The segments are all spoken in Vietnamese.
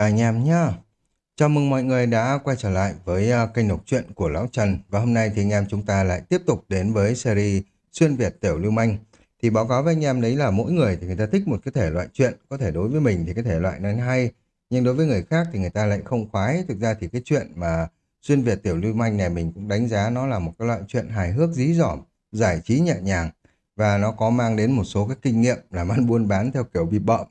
Cả anh em nhá. Chào mừng mọi người đã quay trở lại với à, kênh đọc truyện của Lão Trần và hôm nay thì anh em chúng ta lại tiếp tục đến với series Xuyên Việt Tiểu Lưu Manh. Thì báo cáo với anh em đấy là mỗi người thì người ta thích một cái thể loại chuyện, có thể đối với mình thì cái thể loại này hay, nhưng đối với người khác thì người ta lại không khoái. Thực ra thì cái chuyện mà Xuyên Việt Tiểu Lưu Manh này mình cũng đánh giá nó là một cái loại chuyện hài hước dí dỏm, giải trí nhẹ nhàng và nó có mang đến một số cái kinh nghiệm làm ăn buôn bán theo kiểu bị bợm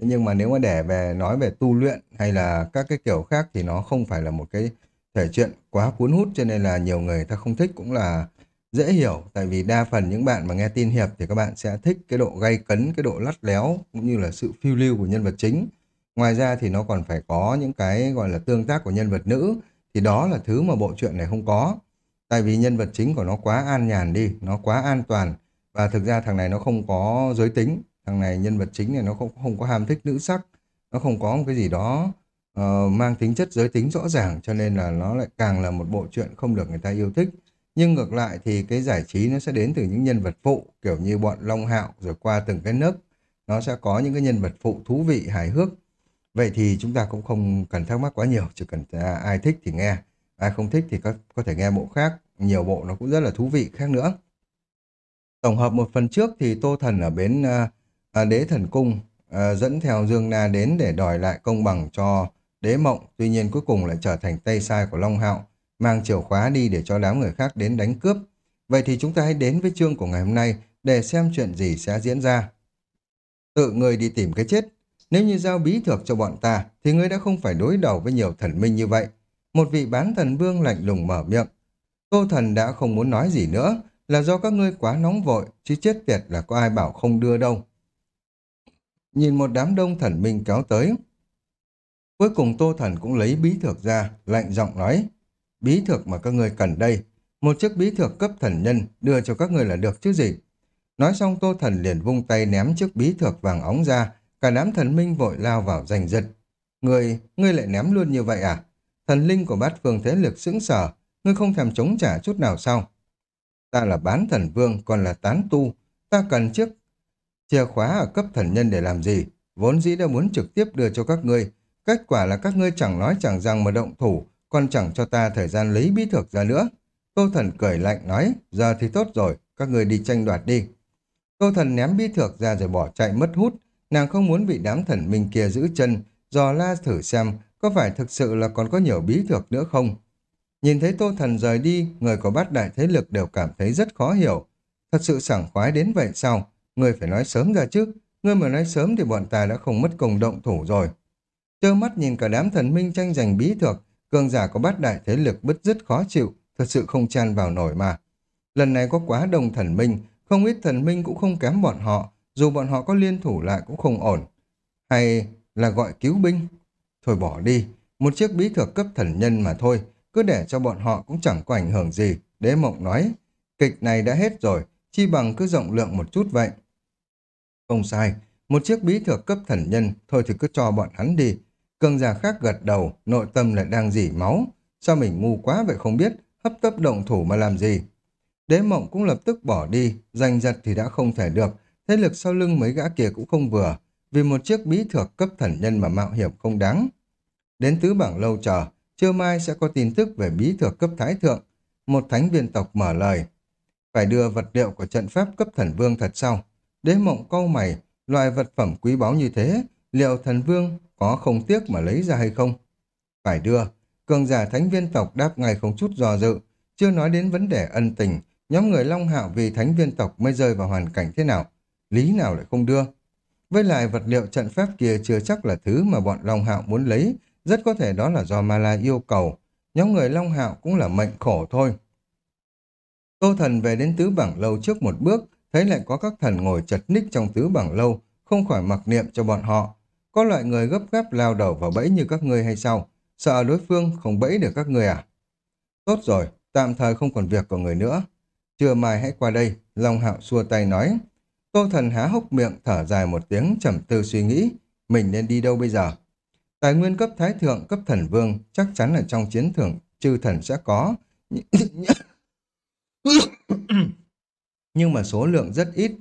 nhưng mà nếu mà để về nói về tu luyện hay là các cái kiểu khác thì nó không phải là một cái thể chuyện quá cuốn hút cho nên là nhiều người ta không thích cũng là dễ hiểu tại vì đa phần những bạn mà nghe tin hiệp thì các bạn sẽ thích cái độ gay cấn, cái độ lắt léo cũng như là sự phiêu lưu của nhân vật chính. Ngoài ra thì nó còn phải có những cái gọi là tương tác của nhân vật nữ thì đó là thứ mà bộ truyện này không có. Tại vì nhân vật chính của nó quá an nhàn đi, nó quá an toàn và thực ra thằng này nó không có giới tính thằng này nhân vật chính này nó không không có ham thích nữ sắc nó không có một cái gì đó uh, mang tính chất giới tính rõ ràng cho nên là nó lại càng là một bộ truyện không được người ta yêu thích. Nhưng ngược lại thì cái giải trí nó sẽ đến từ những nhân vật phụ kiểu như bọn Long Hạo rồi qua từng cái nấc nó sẽ có những cái nhân vật phụ thú vị hài hước. Vậy thì chúng ta cũng không cần thắc mắc quá nhiều chỉ cần à, ai thích thì nghe ai không thích thì có có thể nghe bộ khác nhiều bộ nó cũng rất là thú vị khác nữa. Tổng hợp một phần trước thì Tô Thần ở bến uh, ờ, à, đế thần cung à, dẫn theo Dương Na đến để đòi lại công bằng cho đế mộng, tuy nhiên cuối cùng lại trở thành tay sai của Long Hạo, mang chìa khóa đi để cho đám người khác đến đánh cướp. Vậy thì chúng ta hãy đến với chương của ngày hôm nay để xem chuyện gì sẽ diễn ra. Tự người đi tìm cái chết. Nếu như giao bí thược cho bọn ta, thì ngươi đã không phải đối đầu với nhiều thần minh như vậy. Một vị bán thần vương lạnh lùng mở miệng. Tô thần đã không muốn nói gì nữa, là do các ngươi quá nóng vội, chứ chết tiệt là có ai bảo không đưa đâu nhìn một đám đông thần minh kéo tới. Cuối cùng Tô Thần cũng lấy bí thược ra, lạnh giọng nói, bí thược mà các người cần đây, một chiếc bí thược cấp thần nhân đưa cho các người là được chứ gì. Nói xong Tô Thần liền vung tay ném chiếc bí thược vàng óng ra, cả đám thần minh vội lao vào giành giật. Người, ngươi lại ném luôn như vậy à? Thần linh của bát phương thế lực sững sở, ngươi không thèm chống trả chút nào sao? Ta là bán thần vương, còn là tán tu, ta cần chiếc Chìa khóa ở cấp thần nhân để làm gì? Vốn dĩ đã muốn trực tiếp đưa cho các ngươi. Kết quả là các ngươi chẳng nói chẳng rằng mà động thủ, còn chẳng cho ta thời gian lấy bí thực ra nữa. Tô thần cười lạnh nói, giờ thì tốt rồi, các ngươi đi tranh đoạt đi. Tô thần ném bí thược ra rồi bỏ chạy mất hút. Nàng không muốn bị đám thần minh kia giữ chân, dò la thử xem có phải thực sự là còn có nhiều bí thược nữa không. Nhìn thấy tô thần rời đi, người có bát đại thế lực đều cảm thấy rất khó hiểu. Thật sự sảng khoái đến vậy sao? Ngươi phải nói sớm ra chứ. Ngươi mà nói sớm thì bọn ta đã không mất công động thủ rồi. Trơ mắt nhìn cả đám thần minh tranh giành bí thược, cường giả có bát đại thế lực bứt rứt khó chịu, thật sự không chan vào nổi mà. Lần này có quá đông thần minh, không ít thần minh cũng không kém bọn họ, dù bọn họ có liên thủ lại cũng không ổn. Hay là gọi cứu binh? Thôi bỏ đi, một chiếc bí thược cấp thần nhân mà thôi, cứ để cho bọn họ cũng chẳng có ảnh hưởng gì. Đế mộng nói, kịch này đã hết rồi, chi bằng cứ rộng lượng một chút vậy. Không sai, một chiếc bí thược cấp thần nhân, thôi thì cứ cho bọn hắn đi. Cường giả khác gật đầu, nội tâm lại đang dỉ máu. Sao mình ngu quá vậy không biết, hấp tấp động thủ mà làm gì. Đế mộng cũng lập tức bỏ đi, giành giật thì đã không thể được, thế lực sau lưng mấy gã kia cũng không vừa, vì một chiếc bí thược cấp thần nhân mà mạo hiểm không đáng. Đến tứ bảng lâu chờ, trưa mai sẽ có tin tức về bí thược cấp thái thượng. Một thánh viên tộc mở lời. Phải đưa vật liệu của trận pháp cấp thần vương thật sau. Đế mộng câu mày, loài vật phẩm quý báu như thế, liệu thần vương có không tiếc mà lấy ra hay không? Phải đưa, cường giả thánh viên tộc đáp ngay không chút dò dự, chưa nói đến vấn đề ân tình, nhóm người Long Hạo vì thánh viên tộc mới rơi vào hoàn cảnh thế nào, lý nào lại không đưa. Với lại vật liệu trận pháp kia chưa chắc là thứ mà bọn Long Hạo muốn lấy, rất có thể đó là do ma la yêu cầu. Nhóm người Long Hạo cũng là mệnh khổ thôi. Tô Thần về đến tứ bảng lâu trước một bước, thấy lại có các thần ngồi chật ních trong tứ bảng lâu, không khỏi mặc niệm cho bọn họ. Có loại người gấp gáp lao đầu vào bẫy như các ngươi hay sao? Sợ đối phương không bẫy được các ngươi à? Tốt rồi, tạm thời không còn việc của người nữa. Trưa mai hãy qua đây, Long Hạo xua tay nói. Tô thần há hốc miệng thở dài một tiếng trầm tư suy nghĩ, mình nên đi đâu bây giờ? Tài nguyên cấp thái thượng, cấp thần vương chắc chắn là trong chiến thưởng chư thần sẽ có. nhưng mà số lượng rất ít.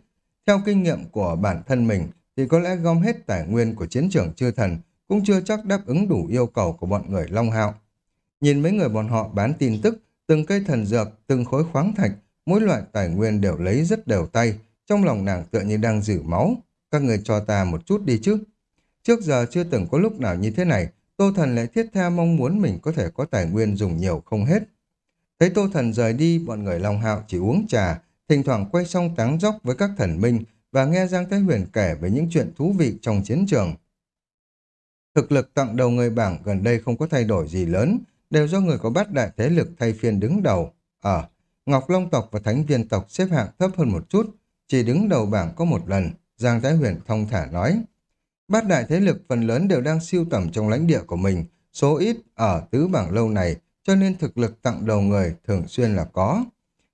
Theo kinh nghiệm của bản thân mình thì có lẽ gom hết tài nguyên của chiến trường chư thần cũng chưa chắc đáp ứng đủ yêu cầu của bọn người Long Hạo. Nhìn mấy người bọn họ bán tin tức, từng cây thần dược, từng khối khoáng thạch, mỗi loại tài nguyên đều lấy rất đều tay, trong lòng nàng tựa như đang giữ máu. Các người cho ta một chút đi chứ. Trước giờ chưa từng có lúc nào như thế này, Tô Thần lại thiết tha mong muốn mình có thể có tài nguyên dùng nhiều không hết. Thấy Tô Thần rời đi, bọn người Long Hạo chỉ uống trà, thỉnh thoảng quay xong táng dốc với các thần minh và nghe Giang Thái Huyền kể về những chuyện thú vị trong chiến trường. Thực lực tặng đầu người bảng gần đây không có thay đổi gì lớn, đều do người có bát đại thế lực thay phiên đứng đầu. Ở, Ngọc Long tộc và Thánh viên tộc xếp hạng thấp hơn một chút, chỉ đứng đầu bảng có một lần, Giang Thái Huyền thông thả nói. Bát đại thế lực phần lớn đều đang siêu tầm trong lãnh địa của mình, số ít ở tứ bảng lâu này, cho nên thực lực tặng đầu người thường xuyên là có.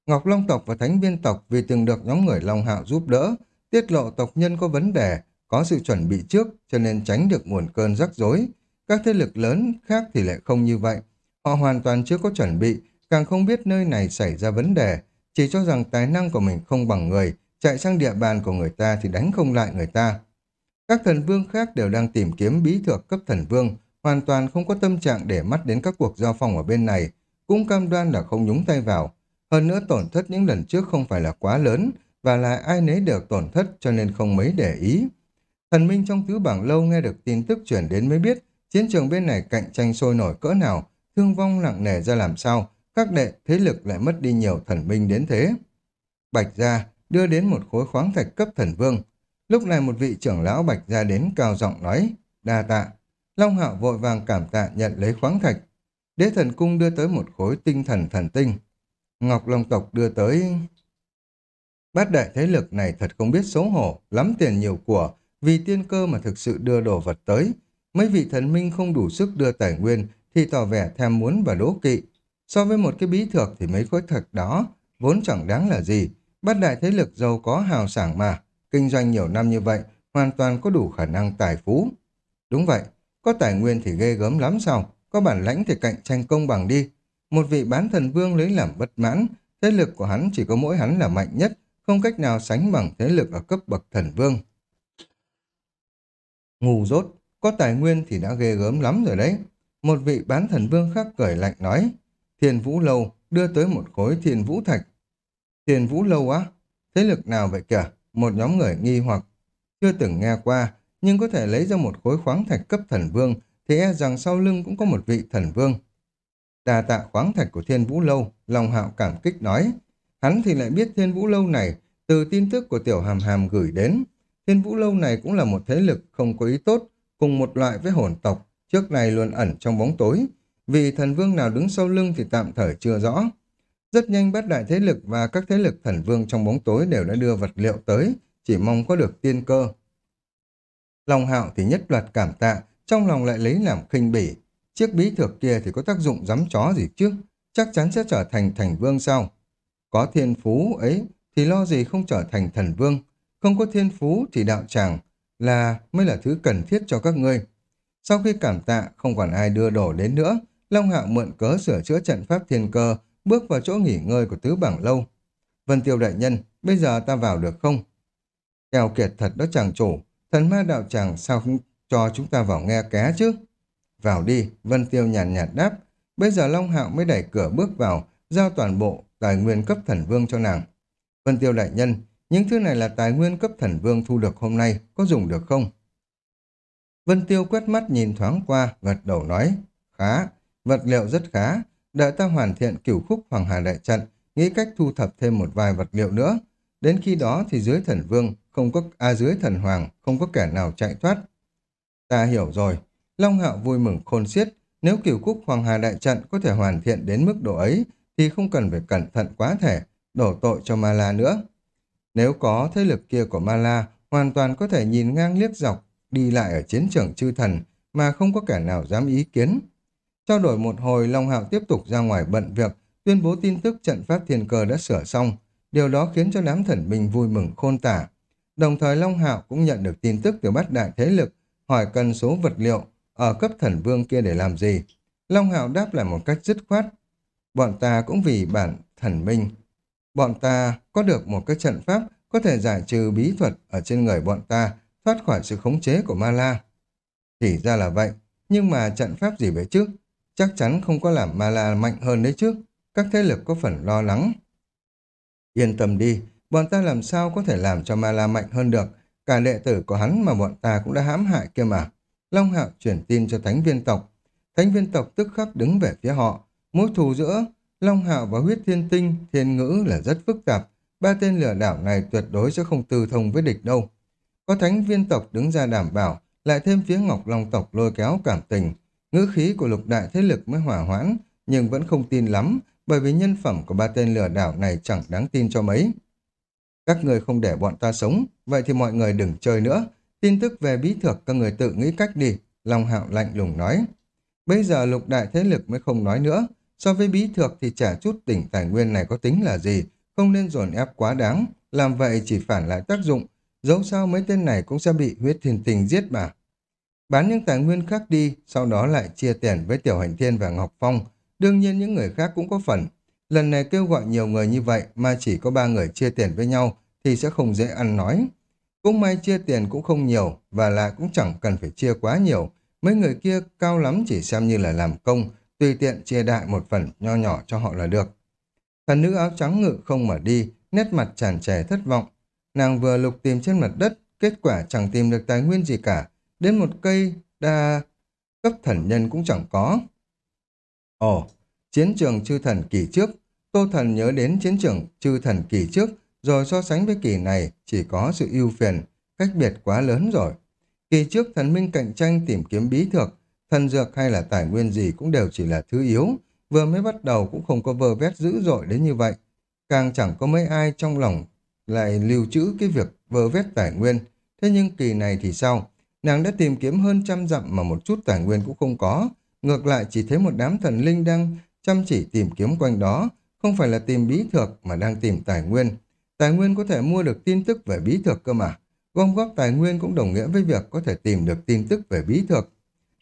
Ngọc Long tộc và Thánh viên tộc vì từng được nhóm người Long Hạo giúp đỡ, tiết lộ tộc nhân có vấn đề, có sự chuẩn bị trước cho nên tránh được nguồn cơn rắc rối. Các thế lực lớn khác thì lại không như vậy. Họ hoàn toàn chưa có chuẩn bị, càng không biết nơi này xảy ra vấn đề, chỉ cho rằng tài năng của mình không bằng người, chạy sang địa bàn của người ta thì đánh không lại người ta. Các thần vương khác đều đang tìm kiếm bí thuật cấp thần vương, hoàn toàn không có tâm trạng để mắt đến các cuộc giao phong ở bên này, cũng cam đoan là không nhúng tay vào. Hơn nữa tổn thất những lần trước không phải là quá lớn, và là ai nấy đều tổn thất cho nên không mấy để ý. Thần minh trong tứ bảng lâu nghe được tin tức chuyển đến mới biết chiến trường bên này cạnh tranh sôi nổi cỡ nào, thương vong nặng nề ra làm sao, các đệ thế lực lại mất đi nhiều thần minh đến thế. Bạch gia đưa đến một khối khoáng thạch cấp thần vương. Lúc này một vị trưởng lão Bạch gia đến cao giọng nói, đa tạ. Long hạo vội vàng cảm tạ nhận lấy khoáng thạch. Đế thần cung đưa tới một khối tinh thần thần tinh. Ngọc Long tộc đưa tới... Bát đại thế lực này thật không biết xấu hổ, lắm tiền nhiều của, vì tiên cơ mà thực sự đưa đồ vật tới. Mấy vị thần minh không đủ sức đưa tài nguyên thì tỏ vẻ thèm muốn và đố kỵ. So với một cái bí thược thì mấy khối thật đó vốn chẳng đáng là gì. Bát đại thế lực giàu có hào sảng mà, kinh doanh nhiều năm như vậy, hoàn toàn có đủ khả năng tài phú. Đúng vậy, có tài nguyên thì ghê gớm lắm sao, có bản lãnh thì cạnh tranh công bằng đi. Một vị bán thần vương lấy làm bất mãn, thế lực của hắn chỉ có mỗi hắn là mạnh nhất, không cách nào sánh bằng thế lực ở cấp bậc thần vương. Ngu dốt, có tài nguyên thì đã ghê gớm lắm rồi đấy. Một vị bán thần vương khác cười lạnh nói, thiền vũ lâu đưa tới một khối thiền vũ thạch. thiền vũ lâu á? Thế lực nào vậy kìa? Một nhóm người nghi hoặc chưa từng nghe qua, nhưng có thể lấy ra một khối khoáng thạch cấp thần vương, thì e rằng sau lưng cũng có một vị thần vương. Đà tạ khoáng thạch của thiên vũ lâu, Long Hạo cảm kích nói. Hắn thì lại biết thiên vũ lâu này từ tin tức của tiểu hàm hàm gửi đến. Thiên vũ lâu này cũng là một thế lực không có ý tốt, cùng một loại với hồn tộc, trước này luôn ẩn trong bóng tối. Vì thần vương nào đứng sau lưng thì tạm thời chưa rõ. Rất nhanh bát đại thế lực và các thế lực thần vương trong bóng tối đều đã đưa vật liệu tới, chỉ mong có được tiên cơ. Long hạo thì nhất loạt cảm tạ, trong lòng lại lấy làm khinh bỉ. Chiếc bí thược kia thì có tác dụng giấm chó gì chứ, chắc chắn sẽ trở thành thành vương sao. Có thiên phú ấy thì lo gì không trở thành thần vương, không có thiên phú thì đạo tràng là mới là thứ cần thiết cho các ngươi. Sau khi cảm tạ, không còn ai đưa đổ đến nữa, Long Hạo mượn cớ sửa chữa trận pháp thiên cơ, bước vào chỗ nghỉ ngơi của tứ bảng lâu. Vân Tiêu đại nhân, bây giờ ta vào được không? Kèo kiệt thật đó chàng chủ, thần ma đạo tràng sao không cho chúng ta vào nghe ké chứ? Vào đi, Vân Tiêu nhàn nhạt, nhạt đáp. Bây giờ Long Hạo mới đẩy cửa bước vào, giao toàn bộ tài nguyên cấp thần vương cho nàng. Vân Tiêu đại nhân, những thứ này là tài nguyên cấp thần vương thu được hôm nay, có dùng được không? Vân Tiêu quét mắt nhìn thoáng qua, gật đầu nói, khá, vật liệu rất khá, đợi ta hoàn thiện cửu khúc Hoàng Hà Đại Trận, nghĩ cách thu thập thêm một vài vật liệu nữa. Đến khi đó thì dưới thần vương, không có a dưới thần hoàng, không có kẻ nào chạy thoát. Ta hiểu rồi, Long Hạo vui mừng khôn xiết, nếu cửu cúc Hoàng Hà Đại Trận có thể hoàn thiện đến mức độ ấy, thì không cần phải cẩn thận quá thể, đổ tội cho Ma La nữa. Nếu có thế lực kia của Ma La, hoàn toàn có thể nhìn ngang liếc dọc, đi lại ở chiến trường chư thần, mà không có kẻ nào dám ý kiến. Trao đổi một hồi, Long Hạo tiếp tục ra ngoài bận việc, tuyên bố tin tức trận pháp thiên cơ đã sửa xong. Điều đó khiến cho đám thần minh vui mừng khôn tả. Đồng thời Long Hạo cũng nhận được tin tức từ bát đại thế lực, hỏi cần số vật liệu ở cấp thần vương kia để làm gì. Long Hạo đáp lại một cách dứt khoát. Bọn ta cũng vì bản thần minh. Bọn ta có được một cái trận pháp có thể giải trừ bí thuật ở trên người bọn ta, thoát khỏi sự khống chế của Ma La. Thì ra là vậy, nhưng mà trận pháp gì vậy chứ? Chắc chắn không có làm ma la mạnh hơn đấy chứ. Các thế lực có phần lo lắng. Yên tâm đi, bọn ta làm sao có thể làm cho ma la mạnh hơn được. Cả đệ tử của hắn mà bọn ta cũng đã hãm hại kia mà. Long Hạo chuyển tin cho thánh viên tộc. Thánh viên tộc tức khắc đứng về phía họ. Mối thù giữa Long Hạo và huyết thiên tinh, thiên ngữ là rất phức tạp. Ba tên lừa đảo này tuyệt đối sẽ không tư thông với địch đâu. Có thánh viên tộc đứng ra đảm bảo, lại thêm phía Ngọc Long tộc lôi kéo cảm tình. Ngữ khí của lục đại thế lực mới hỏa hoãn, nhưng vẫn không tin lắm, bởi vì nhân phẩm của ba tên lừa đảo này chẳng đáng tin cho mấy. Các người không để bọn ta sống, vậy thì mọi người đừng chơi nữa. Tin tức về bí thược các người tự nghĩ cách đi, Long Hạo lạnh lùng nói. Bây giờ lục đại thế lực mới không nói nữa. So với bí thược thì trả chút tỉnh tài nguyên này có tính là gì, không nên dồn ép quá đáng. Làm vậy chỉ phản lại tác dụng, dẫu sao mấy tên này cũng sẽ bị huyết thiên tình giết mà. Bán những tài nguyên khác đi, sau đó lại chia tiền với Tiểu Hành Thiên và Ngọc Phong. Đương nhiên những người khác cũng có phần. Lần này kêu gọi nhiều người như vậy mà chỉ có ba người chia tiền với nhau thì sẽ không dễ ăn nói. Cũng may chia tiền cũng không nhiều và lại cũng chẳng cần phải chia quá nhiều. Mấy người kia cao lắm chỉ xem như là làm công, tùy tiện chia đại một phần nho nhỏ cho họ là được. Thần nữ áo trắng ngự không mở đi, nét mặt tràn trề thất vọng. Nàng vừa lục tìm trên mặt đất, kết quả chẳng tìm được tài nguyên gì cả, đến một cây đa cấp thần nhân cũng chẳng có. Ồ, chiến trường chư thần kỳ trước, Tô Thần nhớ đến chiến trường chư thần kỳ trước, rồi so sánh với kỳ này chỉ có sự ưu phiền, cách biệt quá lớn rồi. Kỳ trước thần minh cạnh tranh tìm kiếm bí thược, thần dược hay là tài nguyên gì cũng đều chỉ là thứ yếu, vừa mới bắt đầu cũng không có vơ vét dữ dội đến như vậy. Càng chẳng có mấy ai trong lòng lại lưu trữ cái việc vơ vét tài nguyên. Thế nhưng kỳ này thì sao? Nàng đã tìm kiếm hơn trăm dặm mà một chút tài nguyên cũng không có. Ngược lại chỉ thấy một đám thần linh đang chăm chỉ tìm kiếm quanh đó, không phải là tìm bí thược mà đang tìm tài nguyên. Tài nguyên có thể mua được tin tức về bí thực cơ mà. Gom góp tài nguyên cũng đồng nghĩa với việc có thể tìm được tin tức về bí thực.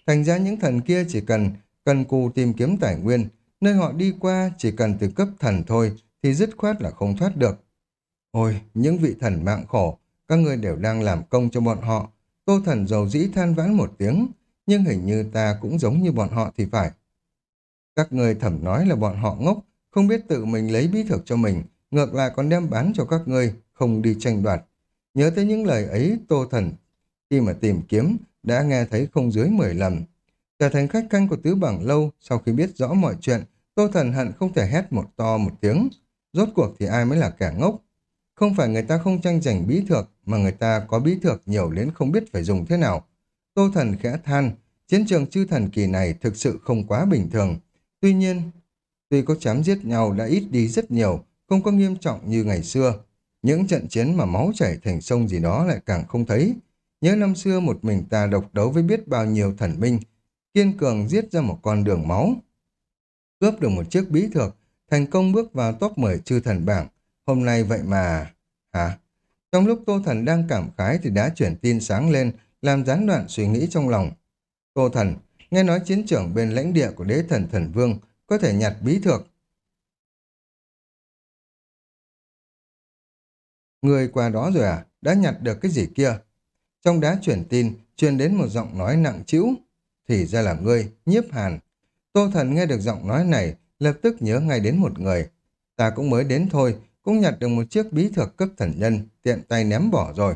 Thành ra những thần kia chỉ cần cần cù tìm kiếm tài nguyên, nơi họ đi qua chỉ cần từ cấp thần thôi thì dứt khoát là không thoát được. Ôi, những vị thần mạng khổ, các người đều đang làm công cho bọn họ. Tô thần dầu dĩ than vãn một tiếng, nhưng hình như ta cũng giống như bọn họ thì phải. Các người thẩm nói là bọn họ ngốc, không biết tự mình lấy bí thực cho mình, ngược lại còn đem bán cho các ngươi, không đi tranh đoạt. Nhớ tới những lời ấy, Tô Thần, khi mà tìm kiếm, đã nghe thấy không dưới 10 lần. Trở thành khách canh của Tứ Bảng Lâu, sau khi biết rõ mọi chuyện, Tô Thần hận không thể hét một to một tiếng. Rốt cuộc thì ai mới là kẻ ngốc? Không phải người ta không tranh giành bí thược, mà người ta có bí thược nhiều đến không biết phải dùng thế nào. Tô Thần khẽ than, chiến trường chư thần kỳ này thực sự không quá bình thường. Tuy nhiên, tuy có chém giết nhau đã ít đi rất nhiều, không có nghiêm trọng như ngày xưa. Những trận chiến mà máu chảy thành sông gì đó lại càng không thấy. Nhớ năm xưa một mình ta độc đấu với biết bao nhiêu thần minh, kiên cường giết ra một con đường máu. Cướp được một chiếc bí thược, thành công bước vào top 10 chư thần bảng. Hôm nay vậy mà... Hả? Trong lúc Tô Thần đang cảm khái thì đã chuyển tin sáng lên, làm gián đoạn suy nghĩ trong lòng. Tô Thần, nghe nói chiến trưởng bên lãnh địa của đế thần thần vương có thể nhặt bí thược. Người qua đó rồi à? Đã nhặt được cái gì kia? Trong đá chuyển tin, truyền đến một giọng nói nặng trĩu. Thì ra là ngươi, nhiếp hàn. Tô Thần nghe được giọng nói này, lập tức nhớ ngay đến một người. Ta cũng mới đến thôi, cũng nhặt được một chiếc bí thược cấp thần nhân, tiện tay ném bỏ rồi.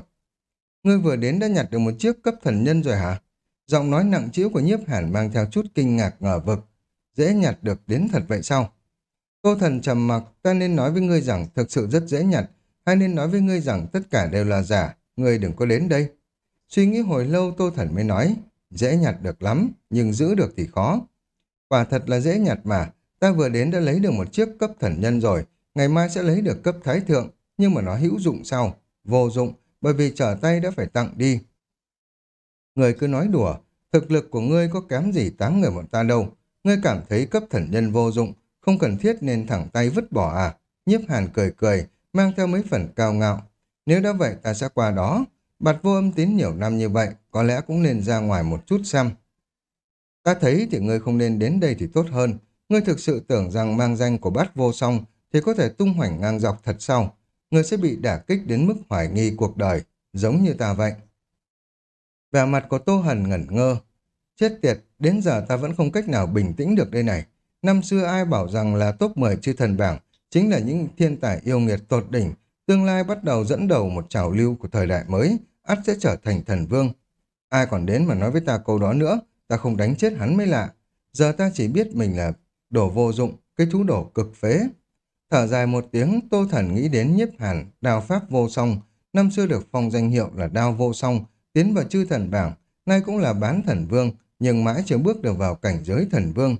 Ngươi vừa đến đã nhặt được một chiếc cấp thần nhân rồi hả? Giọng nói nặng trĩu của nhiếp hàn mang theo chút kinh ngạc ngờ vực. Dễ nhặt được đến thật vậy sao? Tô thần trầm mặc, ta nên nói với ngươi rằng thực sự rất dễ nhặt, hay nên nói với ngươi rằng tất cả đều là giả, ngươi đừng có đến đây. Suy nghĩ hồi lâu Tô thần mới nói, dễ nhặt được lắm, nhưng giữ được thì khó. Quả thật là dễ nhặt mà, ta vừa đến đã lấy được một chiếc cấp thần nhân rồi, ngày mai sẽ lấy được cấp thái thượng, nhưng mà nó hữu dụng sao? Vô dụng, bởi vì trở tay đã phải tặng đi. Người cứ nói đùa, thực lực của ngươi có kém gì tám người bọn ta đâu. Ngươi cảm thấy cấp thần nhân vô dụng, không cần thiết nên thẳng tay vứt bỏ à? Nhiếp hàn cười cười, mang theo mấy phần cao ngạo. Nếu đã vậy ta sẽ qua đó. Bạt vô âm tín nhiều năm như vậy, có lẽ cũng nên ra ngoài một chút xem. Ta thấy thì ngươi không nên đến đây thì tốt hơn. Ngươi thực sự tưởng rằng mang danh của bát vô song thì có thể tung hoành ngang dọc thật sao? Ngươi sẽ bị đả kích đến mức hoài nghi cuộc đời, giống như ta vậy. Vẻ mặt của Tô Hần ngẩn ngơ, Chết tiệt, đến giờ ta vẫn không cách nào bình tĩnh được đây này. Năm xưa ai bảo rằng là top 10 chư thần bảng chính là những thiên tài yêu nghiệt tột đỉnh, tương lai bắt đầu dẫn đầu một trào lưu của thời đại mới, ắt sẽ trở thành thần vương. Ai còn đến mà nói với ta câu đó nữa, ta không đánh chết hắn mới lạ. Giờ ta chỉ biết mình là đồ vô dụng, cái thú đổ cực phế. Thở dài một tiếng, Tô Thần nghĩ đến nhiếp hàn, đào pháp vô song, năm xưa được phong danh hiệu là đao vô song, tiến vào chư thần bảng, nay cũng là bán thần vương, nhưng mãi chưa bước được vào cảnh giới thần vương.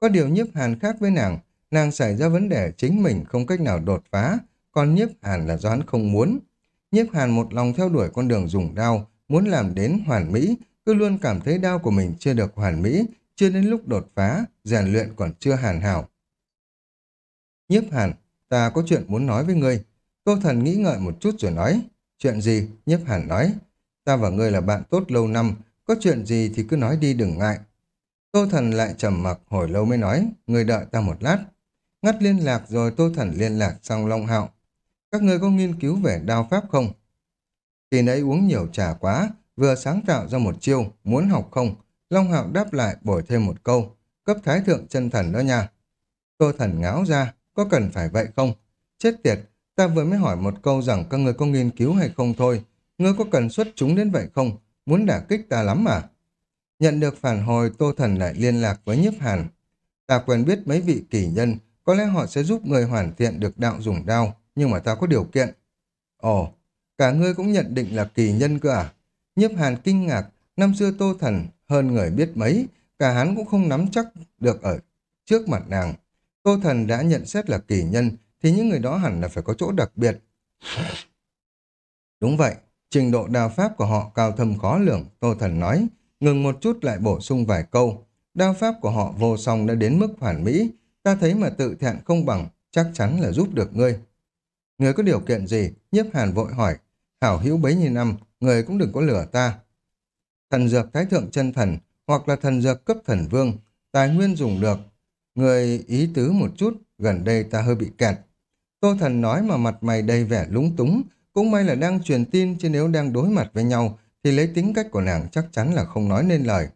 Có điều nhiếp hàn khác với nàng, nàng xảy ra vấn đề chính mình không cách nào đột phá, còn nhiếp hàn là do hắn không muốn. Nhiếp hàn một lòng theo đuổi con đường dùng đao, muốn làm đến hoàn mỹ, cứ luôn cảm thấy đao của mình chưa được hoàn mỹ, chưa đến lúc đột phá, rèn luyện còn chưa hàn hảo. Nhiếp hàn, ta có chuyện muốn nói với ngươi. Tô thần nghĩ ngợi một chút rồi nói. Chuyện gì? Nhiếp hàn nói. Ta và ngươi là bạn tốt lâu năm, có chuyện gì thì cứ nói đi đừng ngại. Tô thần lại trầm mặc hồi lâu mới nói, ngươi đợi ta một lát. Ngắt liên lạc rồi Tô thần liên lạc xong Long Hạo. Các người có nghiên cứu về đao pháp không? Khi nãy uống nhiều trà quá, vừa sáng tạo ra một chiêu, muốn học không? Long Hạo đáp lại bổi thêm một câu, cấp thái thượng chân thần đó nha. Tô thần ngáo ra, có cần phải vậy không? Chết tiệt, ta vừa mới hỏi một câu rằng các người có nghiên cứu hay không thôi. Ngươi có cần xuất chúng đến vậy không? Muốn đả kích ta lắm à? Nhận được phản hồi, Tô Thần lại liên lạc với nhiếp hàn. Ta quen biết mấy vị kỳ nhân, có lẽ họ sẽ giúp người hoàn thiện được đạo dùng đao, nhưng mà ta có điều kiện. Ồ, cả ngươi cũng nhận định là kỳ nhân cơ à? Nhiếp hàn kinh ngạc, năm xưa Tô Thần hơn người biết mấy, cả hắn cũng không nắm chắc được ở trước mặt nàng. Tô Thần đã nhận xét là kỳ nhân, thì những người đó hẳn là phải có chỗ đặc biệt. Đúng vậy, trình độ đào pháp của họ cao thâm khó lường, Tô Thần nói, ngừng một chút lại bổ sung vài câu. Đao pháp của họ vô song đã đến mức hoàn mỹ, ta thấy mà tự thẹn không bằng, chắc chắn là giúp được ngươi. Người có điều kiện gì? Nhiếp hàn vội hỏi. Hảo hữu bấy nhiêu năm, người cũng đừng có lừa ta. Thần dược thái thượng chân thần, hoặc là thần dược cấp thần vương, tài nguyên dùng được, Người ý tứ một chút, gần đây ta hơi bị kẹt. Tô Thần nói mà mặt mày đầy vẻ lúng túng, cũng may là đang truyền tin chứ nếu đang đối mặt với nhau thì lấy tính cách của nàng chắc chắn là không nói nên lời.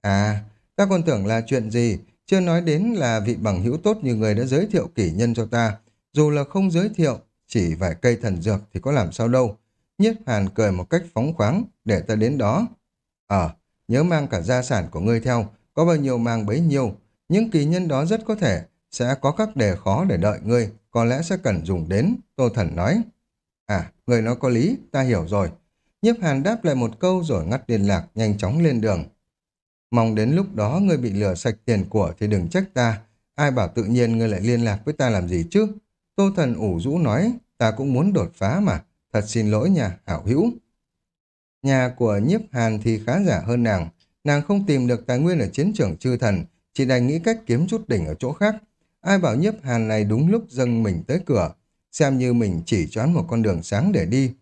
À, ta còn tưởng là chuyện gì, chưa nói đến là vị bằng hữu tốt như người đã giới thiệu kỷ nhân cho ta. Dù là không giới thiệu, chỉ vài cây thần dược thì có làm sao đâu. Nhiếp Hàn cười một cách phóng khoáng, để ta đến đó. Ờ, nhớ mang cả gia sản của ngươi theo, có bao nhiêu mang bấy nhiêu, những kỳ nhân đó rất có thể sẽ có các đề khó để đợi ngươi, có lẽ sẽ cần dùng đến, Tô Thần nói. À, người nói có lý, ta hiểu rồi. Nhiếp Hàn đáp lại một câu rồi ngắt liên lạc, nhanh chóng lên đường. Mong đến lúc đó ngươi bị lừa sạch tiền của thì đừng trách ta. Ai bảo tự nhiên ngươi lại liên lạc với ta làm gì chứ? Tô Thần ủ rũ nói, ta cũng muốn đột phá mà. Thật xin lỗi nhà, hảo hữu. Nhà của nhiếp Hàn thì khá giả hơn nàng. Nàng không tìm được tài nguyên ở chiến trường chư thần, chỉ đành nghĩ cách kiếm chút đỉnh ở chỗ khác. Ai bảo nhiếp hàn này đúng lúc dâng mình tới cửa, xem như mình chỉ choán một con đường sáng để đi.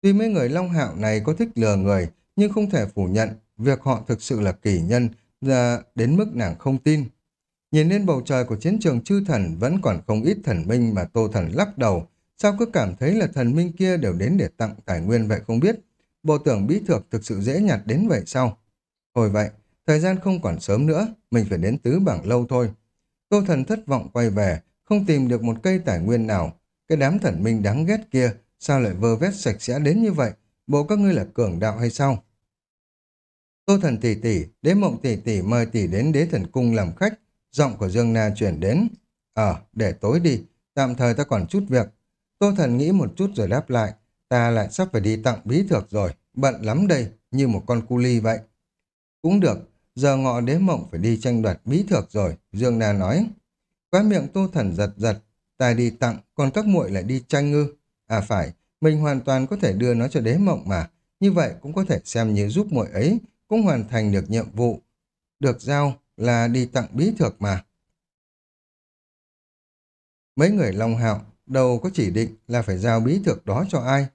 Tuy mấy người Long Hạo này có thích lừa người, nhưng không thể phủ nhận việc họ thực sự là kỳ nhân, ra đến mức nàng không tin. Nhìn lên bầu trời của chiến trường chư thần vẫn còn không ít thần minh mà Tô Thần lắc đầu, sao cứ cảm thấy là thần minh kia đều đến để tặng tài nguyên vậy không biết. Bộ tưởng bí thược thực sự dễ nhặt đến vậy sao? Hồi vậy, Thời gian không còn sớm nữa, mình phải đến tứ bảng lâu thôi. Tô thần thất vọng quay về, không tìm được một cây tài nguyên nào. Cái đám thần minh đáng ghét kia, sao lại vơ vét sạch sẽ đến như vậy? Bộ các ngươi là cường đạo hay sao? Tô thần tỷ tỷ, đế mộng tỷ tỷ mời tỷ đến đế thần cung làm khách. Giọng của Dương Na chuyển đến. Ờ, để tối đi, tạm thời ta còn chút việc. Tô thần nghĩ một chút rồi đáp lại. Ta lại sắp phải đi tặng bí thược rồi, bận lắm đây, như một con cu ly vậy. Cũng được, giờ ngọ đế mộng phải đi tranh đoạt bí thược rồi, Dương Na nói. Quá miệng tô thần giật giật, Ta đi tặng, còn các muội lại đi tranh ngư. À phải, mình hoàn toàn có thể đưa nó cho đế mộng mà, như vậy cũng có thể xem như giúp muội ấy, cũng hoàn thành được nhiệm vụ. Được giao là đi tặng bí thược mà. Mấy người Long Hạo đâu có chỉ định là phải giao bí thược đó cho ai.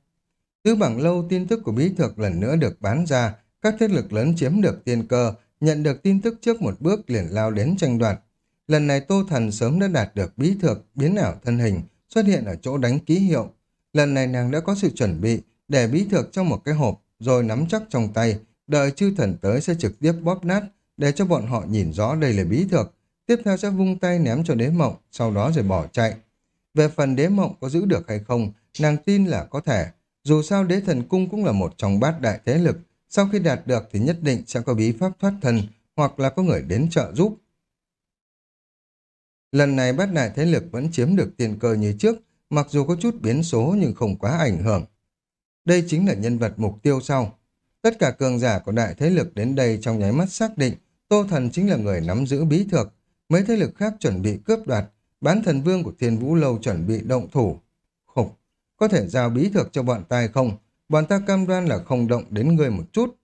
Tứ bằng lâu tin tức của bí thược lần nữa được bán ra, các thế lực lớn chiếm được tiên cơ, nhận được tin tức trước một bước liền lao đến tranh đoạt. Lần này Tô Thần sớm đã đạt được bí thược, biến ảo thân hình, xuất hiện ở chỗ đánh ký hiệu. Lần này nàng đã có sự chuẩn bị để bí thược trong một cái hộp, rồi nắm chắc trong tay, đợi chư thần tới sẽ trực tiếp bóp nát, để cho bọn họ nhìn rõ đây là bí thực. Tiếp theo sẽ vung tay ném cho đế mộng, sau đó rồi bỏ chạy. Về phần đế mộng có giữ được hay không, nàng tin là có thể. Dù sao đế thần cung cũng là một trong bát đại thế lực, sau khi đạt được thì nhất định sẽ có bí pháp thoát thân, hoặc là có người đến trợ giúp. Lần này bát đại thế lực vẫn chiếm được tiền cơ như trước, mặc dù có chút biến số nhưng không quá ảnh hưởng. Đây chính là nhân vật mục tiêu sau. Tất cả cường giả của đại thế lực đến đây trong nháy mắt xác định Tô Thần chính là người nắm giữ bí thược. Mấy thế lực khác chuẩn bị cướp đoạt, bán thần vương của thiên vũ lâu chuẩn bị động thủ. Khục, có thể giao bí thược cho bọn tai không? Bọn ta cam đoan là không động đến người một chút.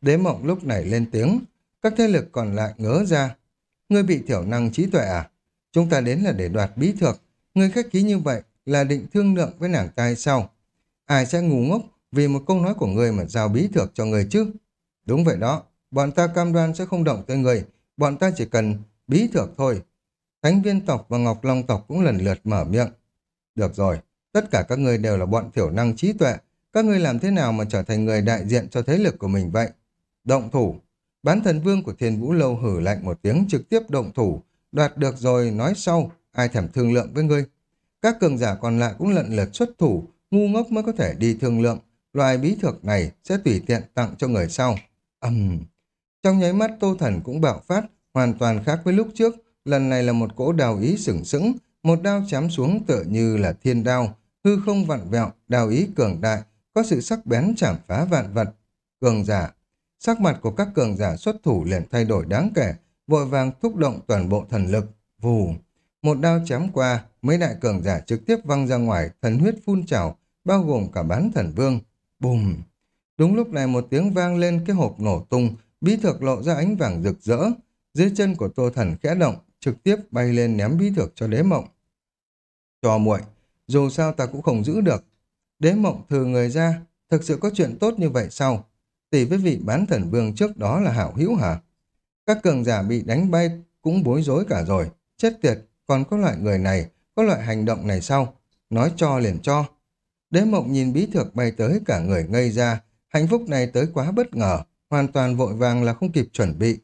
Đế mộng lúc này lên tiếng, các thế lực còn lại ngớ ra. Ngươi bị thiểu năng trí tuệ à? Chúng ta đến là để đoạt bí thược. Ngươi khách ký như vậy là định thương lượng với nàng tai sau Ai sẽ ngu ngốc vì một câu nói của người mà giao bí thược cho người chứ? Đúng vậy đó, bọn ta cam đoan sẽ không động tới người, bọn ta chỉ cần bí thược thôi. Thánh viên tộc và Ngọc Long tộc cũng lần lượt mở miệng. Được rồi, tất cả các người đều là bọn thiểu năng trí tuệ, các ngươi làm thế nào mà trở thành người đại diện cho thế lực của mình vậy? Động thủ. Bán thần vương của thiên vũ lâu hử lạnh một tiếng trực tiếp động thủ, đoạt được rồi nói sau, ai thèm thương lượng với ngươi. Các cường giả còn lại cũng lận lượt xuất thủ, ngu ngốc mới có thể đi thương lượng. Loài bí thược này sẽ tùy tiện tặng cho người sau. Ầm. uhm. Trong nháy mắt Tô Thần cũng bạo phát, hoàn toàn khác với lúc trước. Lần này là một cỗ đào ý sừng sững, một đao chém xuống tựa như là thiên đao, hư không vặn vẹo, đào ý cường đại, có sự sắc bén chảm phá vạn vật. Cường giả. Sắc mặt của các cường giả xuất thủ liền thay đổi đáng kể, vội vàng thúc động toàn bộ thần lực. Vù. Một đao chém qua, mấy đại cường giả trực tiếp văng ra ngoài, thần huyết phun trào, bao gồm cả bán thần vương. Bùm! Đúng lúc này một tiếng vang lên cái hộp nổ tung, bí thược lộ ra ánh vàng rực rỡ. Dưới chân của tô thần khẽ động, trực tiếp bay lên ném bí thược cho đế mộng. Cho muội, dù sao ta cũng không giữ được. Đế mộng thừa người ra, thực sự có chuyện tốt như vậy sao? Tỷ với vị bán thần vương trước đó là hảo hữu hả? Các cường giả bị đánh bay cũng bối rối cả rồi. Chết tiệt, còn có loại người này, có loại hành động này sao? Nói cho liền cho. Đế mộng nhìn bí thược bay tới cả người ngây ra. Hạnh phúc này tới quá bất ngờ, hoàn toàn vội vàng là không kịp chuẩn bị.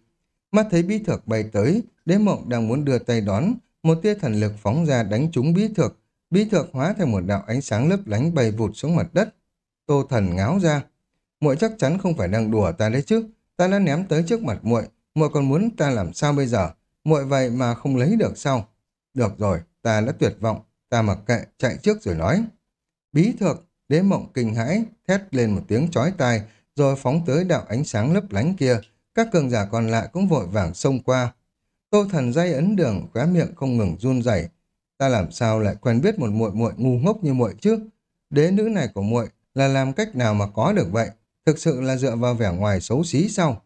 Mắt thấy bí thược bay tới, đế mộng đang muốn đưa tay đón, một tia thần lực phóng ra đánh trúng bí thược, Bí thược hóa thành một đạo ánh sáng lấp lánh bay vụt xuống mặt đất. Tô thần ngáo ra. muội chắc chắn không phải đang đùa ta đấy chứ. Ta đã ném tới trước mặt muội, muội còn muốn ta làm sao bây giờ? muội vậy mà không lấy được sao? Được rồi, ta đã tuyệt vọng, ta mặc kệ, chạy trước rồi nói. Bí thược, đế mộng kinh hãi, thét lên một tiếng chói tai, rồi phóng tới đạo ánh sáng lấp lánh kia. Các cường giả còn lại cũng vội vàng xông qua. Tô thần dây ấn đường, khóe miệng không ngừng run rẩy. Ta làm sao lại quen biết một muội muội ngu ngốc như muội chứ? Đế nữ này của muội là làm cách nào mà có được vậy? Thực sự là dựa vào vẻ ngoài xấu xí sao?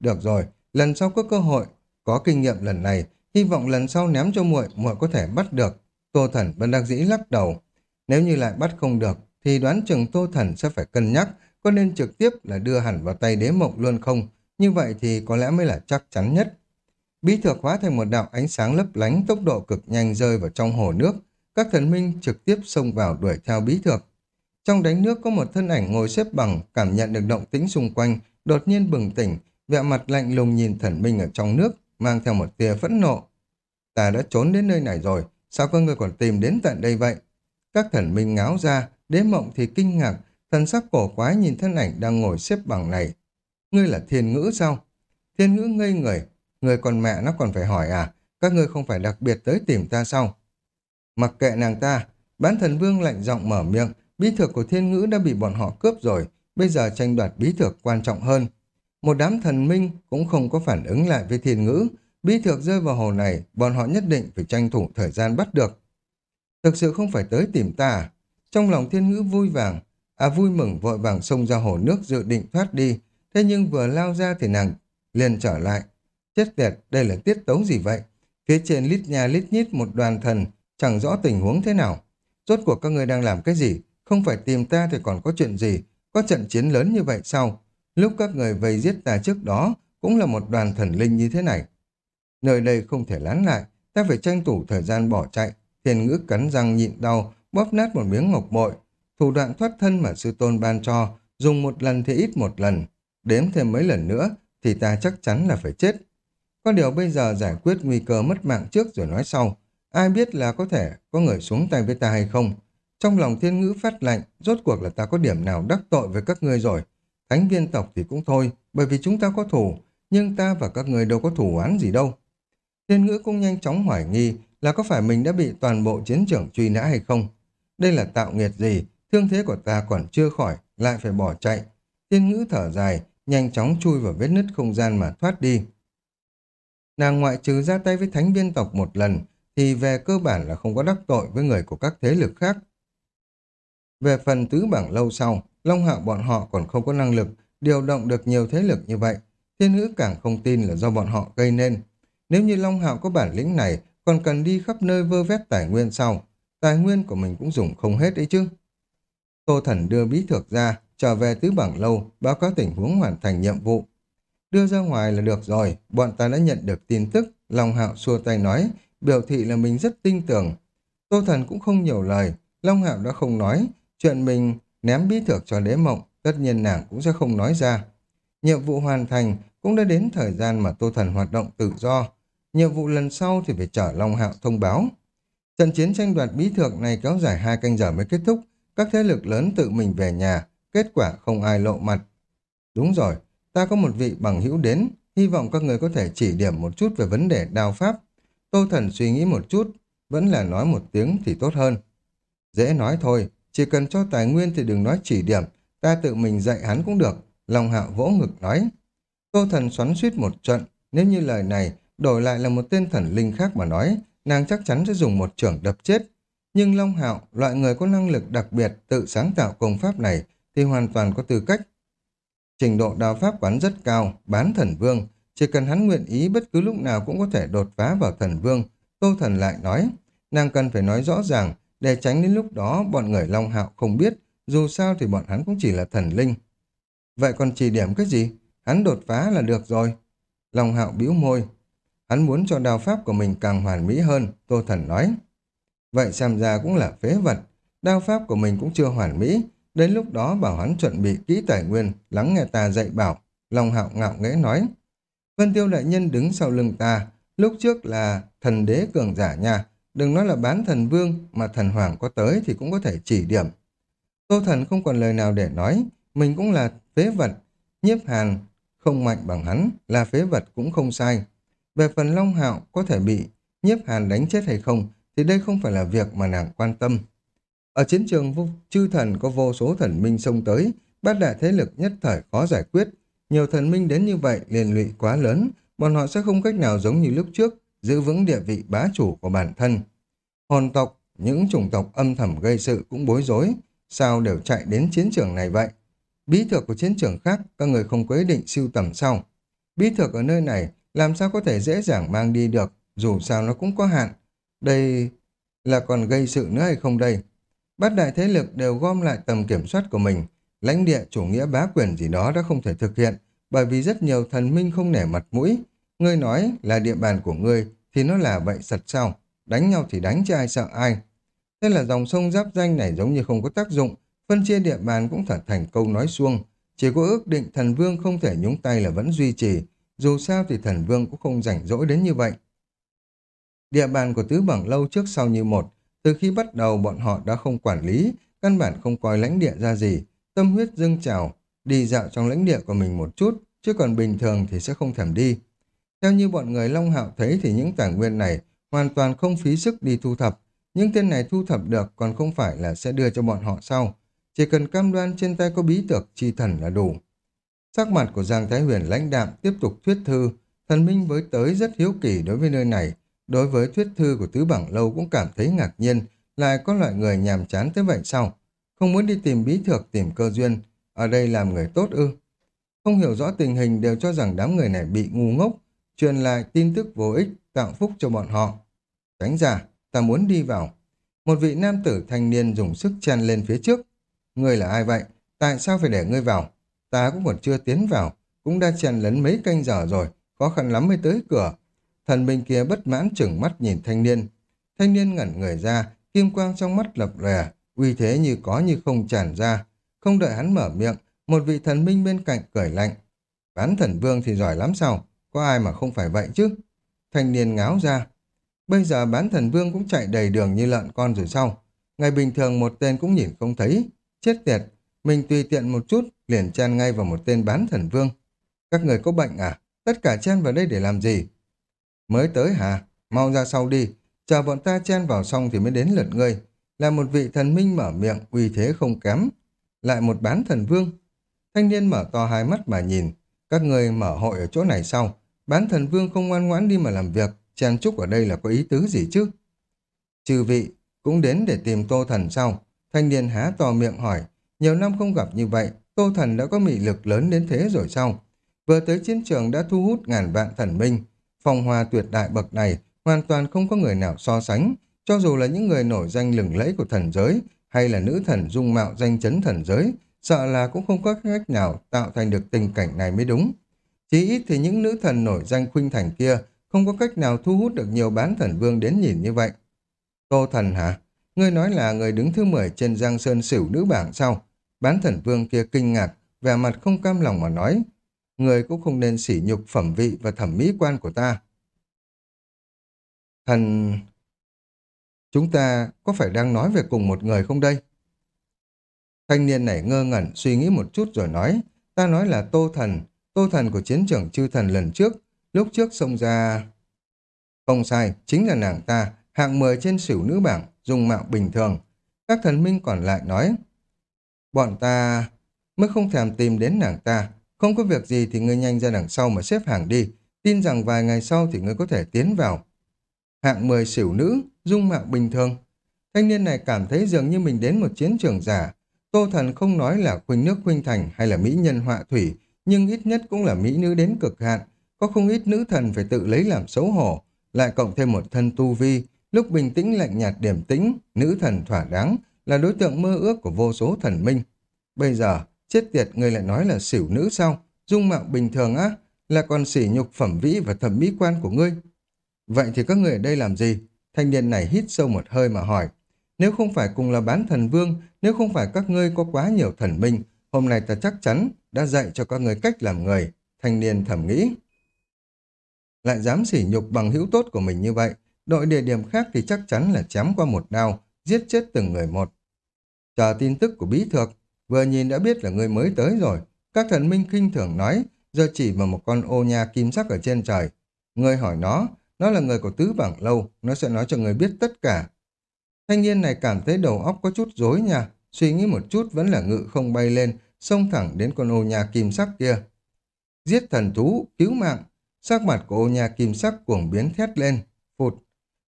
Được rồi, lần sau có cơ hội, có kinh nghiệm lần này, hy vọng lần sau ném cho muội muội có thể bắt được. Tô Thần vẫn đang dĩ lắc đầu. Nếu như lại bắt không được, thì đoán chừng Tô Thần sẽ phải cân nhắc, có nên trực tiếp là đưa hẳn vào tay đế mộng luôn không? Như vậy thì có lẽ mới là chắc chắn nhất. Bí thược hóa thành một đạo ánh sáng lấp lánh tốc độ cực nhanh rơi vào trong hồ nước. Các thần minh trực tiếp xông vào đuổi theo bí thược. Trong đánh nước có một thân ảnh ngồi xếp bằng, cảm nhận được động tĩnh xung quanh, đột nhiên bừng tỉnh, vẻ mặt lạnh lùng nhìn thần minh ở trong nước, mang theo một tia phẫn nộ. Ta đã trốn đến nơi này rồi, sao các ngươi còn tìm đến tận đây vậy? Các thần minh ngáo ra, đế mộng thì kinh ngạc, thần sắc cổ quái nhìn thân ảnh đang ngồi xếp bằng này. Ngươi là thiên ngữ sao? Thiên ngữ ngây người, người còn mẹ nó còn phải hỏi à, các ngươi không phải đặc biệt tới tìm ta sao? Mặc kệ nàng ta, bán thần vương lạnh giọng mở miệng, bí thược của thiên ngữ đã bị bọn họ cướp rồi, bây giờ tranh đoạt bí thược quan trọng hơn. Một đám thần minh cũng không có phản ứng lại với thiên ngữ, bí thược rơi vào hồ này, bọn họ nhất định phải tranh thủ thời gian bắt được. Thực sự không phải tới tìm ta à? Trong lòng thiên ngữ vui vàng, à vui mừng vội vàng xông ra hồ nước dự định thoát đi, thế nhưng vừa lao ra thì nàng liền trở lại. Chết tiệt, đây là tiết tấu gì vậy? Phía trên lít nhà lít nhít một đoàn thần, chẳng rõ tình huống thế nào. Rốt cuộc các người đang làm cái gì? Không phải tìm ta thì còn có chuyện gì? Có trận chiến lớn như vậy sao? Lúc các người vây giết ta trước đó cũng là một đoàn thần linh như thế này. Nơi đây không thể lán lại, ta phải tranh thủ thời gian bỏ chạy. Thiên ngữ cắn răng nhịn đau, bóp nát một miếng ngọc bội. Thủ đoạn thoát thân mà sư tôn ban cho, dùng một lần thì ít một lần. Đếm thêm mấy lần nữa thì ta chắc chắn là phải chết. Có điều bây giờ giải quyết nguy cơ mất mạng trước rồi nói sau. Ai biết là có thể có người xuống tay với ta hay không. Trong lòng thiên ngữ phát lạnh, rốt cuộc là ta có điểm nào đắc tội với các ngươi rồi. Thánh viên tộc thì cũng thôi, bởi vì chúng ta có thủ, nhưng ta và các người đâu có thủ oán gì đâu. Thiên ngữ cũng nhanh chóng hoài nghi là có phải mình đã bị toàn bộ chiến trường truy nã hay không. Đây là tạo nghiệt gì, thương thế của ta còn chưa khỏi, lại phải bỏ chạy. Thiên ngữ thở dài, nhanh chóng chui vào vết nứt không gian mà thoát đi. Nàng ngoại trừ ra tay với thánh viên tộc một lần, thì về cơ bản là không có đắc tội với người của các thế lực khác. Về phần tứ bảng lâu sau, Long Hạo bọn họ còn không có năng lực điều động được nhiều thế lực như vậy. Thiên ngữ càng không tin là do bọn họ gây nên. Nếu như Long Hạo có bản lĩnh này, còn cần đi khắp nơi vơ vét tài nguyên sau. Tài nguyên của mình cũng dùng không hết đấy chứ. Tô Thần đưa bí thược ra, trở về tứ bảng lâu, báo cáo tình huống hoàn thành nhiệm vụ. Đưa ra ngoài là được rồi, bọn ta đã nhận được tin tức, Long Hạo xua tay nói, biểu thị là mình rất tin tưởng. Tô Thần cũng không nhiều lời, Long Hạo đã không nói, chuyện mình ném bí thược cho đế mộng, tất nhiên nàng cũng sẽ không nói ra. Nhiệm vụ hoàn thành, cũng đã đến thời gian mà Tô Thần hoạt động tự do. Nhiệm vụ lần sau thì phải chở Long Hạo thông báo. Trận chiến tranh đoạt bí thược này kéo dài hai canh giờ mới kết thúc, các thế lực lớn tự mình về nhà, kết quả không ai lộ mặt. Đúng rồi, ta có một vị bằng hữu đến, hy vọng các người có thể chỉ điểm một chút về vấn đề đao pháp. Tô Thần suy nghĩ một chút, vẫn là nói một tiếng thì tốt hơn. Dễ nói thôi, chỉ cần cho tài nguyên thì đừng nói chỉ điểm, ta tự mình dạy hắn cũng được. Long Hạo vỗ ngực nói. Tô Thần xoắn suýt một trận, nếu như lời này đổi lại là một tên thần linh khác mà nói, nàng chắc chắn sẽ dùng một trưởng đập chết. Nhưng Long Hạo, loại người có năng lực đặc biệt tự sáng tạo công pháp này thì hoàn toàn có tư cách. Trình độ đào pháp quán rất cao, bán thần vương, chỉ cần hắn nguyện ý bất cứ lúc nào cũng có thể đột phá vào thần vương. Tô Thần lại nói, nàng cần phải nói rõ ràng để tránh đến lúc đó bọn người Long Hạo không biết, dù sao thì bọn hắn cũng chỉ là thần linh. Vậy còn chỉ điểm cái gì? Hắn đột phá là được rồi. Long Hạo bĩu môi, Hắn muốn cho đao pháp của mình càng hoàn mỹ hơn, Tô Thần nói. Vậy xem ra cũng là phế vật. Đao pháp của mình cũng chưa hoàn mỹ. Đến lúc đó bảo hắn chuẩn bị kỹ tài nguyên, lắng nghe ta dạy bảo. Long hạo ngạo nghễ nói. Vân Tiêu Đại Nhân đứng sau lưng ta. Lúc trước là thần đế cường giả nha. Đừng nói là bán thần vương, mà thần hoàng có tới thì cũng có thể chỉ điểm. Tô Thần không còn lời nào để nói. Mình cũng là phế vật. Nhiếp hàn không mạnh bằng hắn, là phế vật cũng không sai. Về phần Long Hạo có thể bị nhiếp hàn đánh chết hay không thì đây không phải là việc mà nàng quan tâm. Ở chiến trường vô, chư thần có vô số thần minh xông tới, bát đại thế lực nhất thời khó giải quyết. Nhiều thần minh đến như vậy liền lụy quá lớn, bọn họ sẽ không cách nào giống như lúc trước, giữ vững địa vị bá chủ của bản thân. Hồn tộc, những chủng tộc âm thầm gây sự cũng bối rối, sao đều chạy đến chiến trường này vậy? Bí thuật của chiến trường khác, các người không quyết định siêu tầm sau. Bí thuật ở nơi này làm sao có thể dễ dàng mang đi được, dù sao nó cũng có hạn. Đây là còn gây sự nữa hay không đây? Bát đại thế lực đều gom lại tầm kiểm soát của mình, lãnh địa chủ nghĩa bá quyền gì đó đã không thể thực hiện, bởi vì rất nhiều thần minh không nể mặt mũi. Ngươi nói là địa bàn của ngươi, thì nó là vậy sật sao? Đánh nhau thì đánh chứ ai sợ ai. Thế là dòng sông giáp danh này giống như không có tác dụng, phân chia địa bàn cũng thật thành câu nói suông. Chỉ có ước định thần vương không thể nhúng tay là vẫn duy trì, dù sao thì thần vương cũng không rảnh rỗi đến như vậy. Địa bàn của tứ bảng lâu trước sau như một, từ khi bắt đầu bọn họ đã không quản lý, căn bản không coi lãnh địa ra gì, tâm huyết dâng trào, đi dạo trong lãnh địa của mình một chút, chứ còn bình thường thì sẽ không thèm đi. Theo như bọn người Long Hạo thấy thì những tài nguyên này hoàn toàn không phí sức đi thu thập, những tên này thu thập được còn không phải là sẽ đưa cho bọn họ sau. Chỉ cần cam đoan trên tay có bí tược chi thần là đủ. Sắc mặt của Giang Thái Huyền lãnh đạm tiếp tục thuyết thư. Thần Minh với tới rất hiếu kỳ đối với nơi này. Đối với thuyết thư của Tứ Bảng Lâu cũng cảm thấy ngạc nhiên. Lại có loại người nhàm chán tới vậy sao? Không muốn đi tìm bí thược tìm cơ duyên. Ở đây làm người tốt ư? Không hiểu rõ tình hình đều cho rằng đám người này bị ngu ngốc. Truyền lại tin tức vô ích tạo phúc cho bọn họ. Tránh ra, ta muốn đi vào. Một vị nam tử thanh niên dùng sức chen lên phía trước. Ngươi là ai vậy? Tại sao phải để ngươi vào? Ta cũng còn chưa tiến vào, cũng đã chèn lấn mấy canh giờ rồi, khó khăn lắm mới tới cửa. Thần bên kia bất mãn chừng mắt nhìn thanh niên. Thanh niên ngẩn người ra, kim quang trong mắt lập lè, uy thế như có như không tràn ra. Không đợi hắn mở miệng, một vị thần minh bên cạnh cười lạnh. Bán thần vương thì giỏi lắm sao? có ai mà không phải vậy chứ? Thanh niên ngáo ra. Bây giờ bán thần vương cũng chạy đầy đường như lợn con rồi sao? Ngày bình thường một tên cũng nhìn không thấy. Chết tiệt, mình tùy tiện một chút, liền chen ngay vào một tên bán thần vương. Các người có bệnh à? Tất cả chen vào đây để làm gì? Mới tới hả? Mau ra sau đi. Chờ bọn ta chen vào xong thì mới đến lượt ngươi. Là một vị thần minh mở miệng, uy thế không kém. Lại một bán thần vương. Thanh niên mở to hai mắt mà nhìn. Các người mở hội ở chỗ này sau. Bán thần vương không ngoan ngoãn đi mà làm việc. Chen chúc ở đây là có ý tứ gì chứ? Trừ vị, cũng đến để tìm tô thần sau. Thanh niên há to miệng hỏi. Nhiều năm không gặp như vậy, tô thần đã có mị lực lớn đến thế rồi sao? Vừa tới chiến trường đã thu hút ngàn vạn thần minh. phòng hòa tuyệt đại bậc này hoàn toàn không có người nào so sánh. Cho dù là những người nổi danh lừng lẫy của thần giới hay là nữ thần dung mạo danh chấn thần giới, sợ là cũng không có cách nào tạo thành được tình cảnh này mới đúng. Chỉ ít thì những nữ thần nổi danh khuynh thành kia không có cách nào thu hút được nhiều bán thần vương đến nhìn như vậy. Tô thần hả? Ngươi nói là người đứng thứ 10 trên Giang Sơn xỉu nữ bảng sao? Bán thần vương kia kinh ngạc, vẻ mặt không cam lòng mà nói. Người cũng không nên sỉ nhục phẩm vị và thẩm mỹ quan của ta. Thần... Chúng ta có phải đang nói về cùng một người không đây? Thanh niên này ngơ ngẩn suy nghĩ một chút rồi nói, ta nói là Tô Thần, Tô Thần của chiến trường chư thần lần trước, lúc trước xông ra... Không sai, chính là nàng ta, hạng 10 trên xỉu nữ bảng, dùng mạo bình thường. Các thần minh còn lại nói, bọn ta mới không thèm tìm đến nàng ta, không có việc gì thì ngươi nhanh ra đằng sau mà xếp hàng đi, tin rằng vài ngày sau thì ngươi có thể tiến vào. Hạng 10 xỉu nữ, dung mạo bình thường. Thanh niên này cảm thấy dường như mình đến một chiến trường giả. Tô Thần không nói là khuynh nước khuynh thành hay là mỹ nhân họa thủy, nhưng ít nhất cũng là mỹ nữ đến cực hạn. Có không ít nữ thần phải tự lấy làm xấu hổ, lại cộng thêm một thân tu vi, lúc bình tĩnh lạnh nhạt điểm tĩnh, nữ thần thỏa đáng, là đối tượng mơ ước của vô số thần minh. Bây giờ, chết tiệt người lại nói là xỉu nữ sao? Dung mạo bình thường á, là còn sỉ nhục phẩm vĩ và thẩm mỹ quan của ngươi. Vậy thì các người ở đây làm gì? Thanh niên này hít sâu một hơi mà hỏi. Nếu không phải cùng là bán thần vương, nếu không phải các ngươi có quá nhiều thần minh, hôm nay ta chắc chắn đã dạy cho các ngươi cách làm người. Thanh niên thẩm nghĩ. Lại dám sỉ nhục bằng hữu tốt của mình như vậy, đội địa điểm khác thì chắc chắn là chém qua một đao, giết chết từng người một. Chờ tin tức của bí thược, vừa nhìn đã biết là người mới tới rồi. Các thần minh kinh thường nói, giờ chỉ vào một con ô nha kim sắc ở trên trời. Người hỏi nó, nó là người của tứ bảng lâu, nó sẽ nói cho người biết tất cả. Thanh niên này cảm thấy đầu óc có chút rối nha, suy nghĩ một chút vẫn là ngự không bay lên, xông thẳng đến con ô nha kim sắc kia. Giết thần thú, cứu mạng, sắc mặt của ô nha kim sắc cuồng biến thét lên, phụt.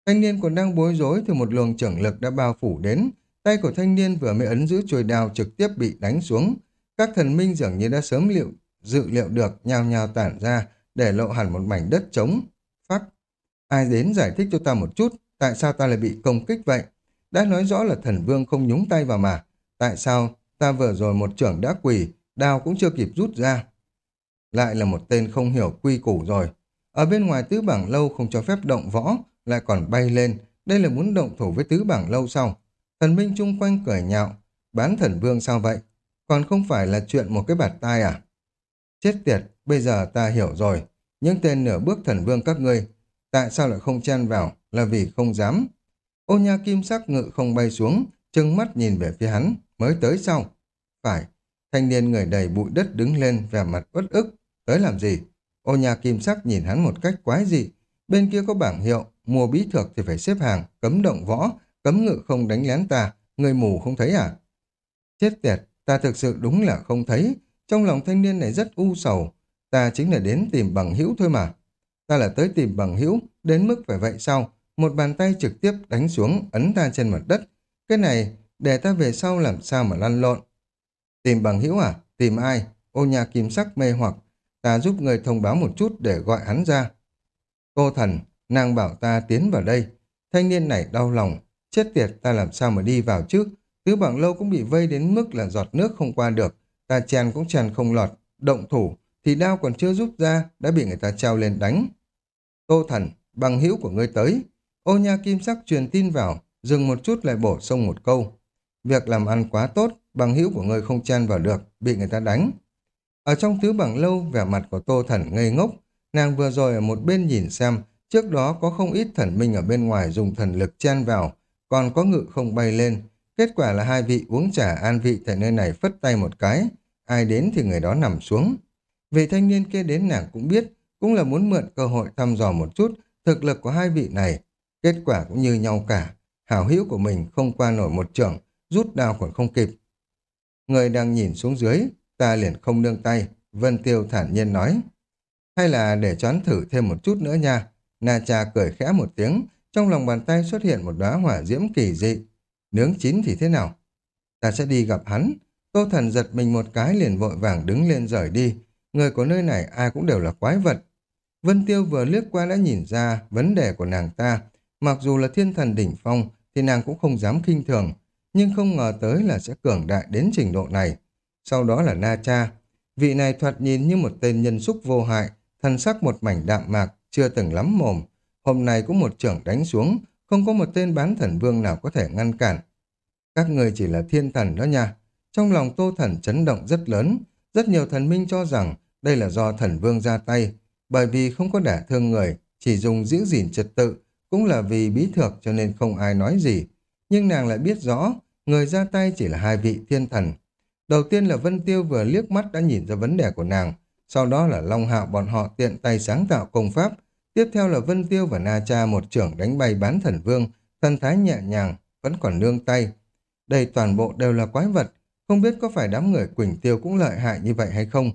Thanh niên còn đang bối rối thì một luồng trưởng lực đã bao phủ đến, tay của thanh niên vừa mới ấn giữ chuôi đao trực tiếp bị đánh xuống. Các thần minh dường như đã sớm liệu, dự liệu được nhào nhào tản ra để lộ hẳn một mảnh đất trống. Phát, ai đến giải thích cho ta một chút, tại sao ta lại bị công kích vậy? Đã nói rõ là thần vương không nhúng tay vào mà. Tại sao ta vừa rồi một trưởng đã quỳ, đao cũng chưa kịp rút ra? Lại là một tên không hiểu quy củ rồi. Ở bên ngoài tứ bảng lâu không cho phép động võ, lại còn bay lên. Đây là muốn động thủ với tứ bảng lâu sau. Thần binh chung quanh cười nhạo. Bán thần vương sao vậy? Còn không phải là chuyện một cái bạt tai à? Chết tiệt, bây giờ ta hiểu rồi. Những tên nửa bước thần vương các ngươi, tại sao lại không chen vào? Là vì không dám. Ô nha kim sắc ngự không bay xuống, trừng mắt nhìn về phía hắn, mới tới sau. Phải, thanh niên người đầy bụi đất đứng lên vẻ mặt uất ức, tới làm gì? Ô nhà kim sắc nhìn hắn một cách quái dị. Bên kia có bảng hiệu, mua bí thược thì phải xếp hàng, cấm động võ, cấm ngự không đánh lén ta, người mù không thấy à? Chết tiệt, ta thực sự đúng là không thấy. Trong lòng thanh niên này rất u sầu. Ta chính là đến tìm bằng hữu thôi mà. Ta là tới tìm bằng hữu, đến mức phải vậy sao? một bàn tay trực tiếp đánh xuống, ấn ta trên mặt đất. Cái này, để ta về sau làm sao mà lăn lộn. Tìm bằng hữu à? Tìm ai? Ô nhà kim sắc mê hoặc. Ta giúp người thông báo một chút để gọi hắn ra. Cô thần, nàng bảo ta tiến vào đây. Thanh niên này đau lòng. Chết tiệt ta làm sao mà đi vào trước. Tứ bằng lâu cũng bị vây đến mức là giọt nước không qua được. Ta chèn cũng chèn không lọt. Động thủ thì đao còn chưa rút ra đã bị người ta trao lên đánh. Tô thần, bằng hữu của ngươi tới. Ô nha kim sắc truyền tin vào, dừng một chút lại bổ sung một câu. Việc làm ăn quá tốt, bằng hữu của ngươi không chen vào được, bị người ta đánh. Ở trong tứ bằng lâu, vẻ mặt của tô thần ngây ngốc, Nàng vừa rồi ở một bên nhìn xem, trước đó có không ít thần minh ở bên ngoài dùng thần lực chen vào, còn có ngự không bay lên. Kết quả là hai vị uống trà an vị tại nơi này phất tay một cái, ai đến thì người đó nằm xuống. Vị thanh niên kia đến nàng cũng biết, cũng là muốn mượn cơ hội thăm dò một chút thực lực của hai vị này. Kết quả cũng như nhau cả, hảo hữu của mình không qua nổi một trường, rút đao còn không kịp. Người đang nhìn xuống dưới, ta liền không nương tay, Vân Tiêu thản nhiên nói. Hay là để choán thử thêm một chút nữa nha. Na cha cười khẽ một tiếng, trong lòng bàn tay xuất hiện một đóa hỏa diễm kỳ dị. Nướng chín thì thế nào? Ta sẽ đi gặp hắn. Tô thần giật mình một cái liền vội vàng đứng lên rời đi. Người của nơi này ai cũng đều là quái vật. Vân Tiêu vừa liếc qua đã nhìn ra vấn đề của nàng ta. Mặc dù là thiên thần đỉnh phong thì nàng cũng không dám kinh thường. Nhưng không ngờ tới là sẽ cường đại đến trình độ này. Sau đó là Na Cha. Vị này thoạt nhìn như một tên nhân súc vô hại, thân sắc một mảnh đạm mạc, chưa từng lắm mồm. Hôm nay cũng một trưởng đánh xuống, không có một tên bán thần vương nào có thể ngăn cản. Các người chỉ là thiên thần đó nha. Trong lòng tô thần chấn động rất lớn, rất nhiều thần minh cho rằng đây là do thần vương ra tay, bởi vì không có đả thương người, chỉ dùng giữ gìn trật tự, cũng là vì bí thược cho nên không ai nói gì. Nhưng nàng lại biết rõ, người ra tay chỉ là hai vị thiên thần. Đầu tiên là Vân Tiêu vừa liếc mắt đã nhìn ra vấn đề của nàng, sau đó là Long Hạo bọn họ tiện tay sáng tạo công pháp, tiếp theo là Vân Tiêu và Na Cha một trưởng đánh bay bán thần vương, thần thái nhẹ nhàng, vẫn còn nương tay. Đây toàn bộ đều là quái vật, không biết có phải đám người Quỳnh Tiêu cũng lợi hại như vậy hay không.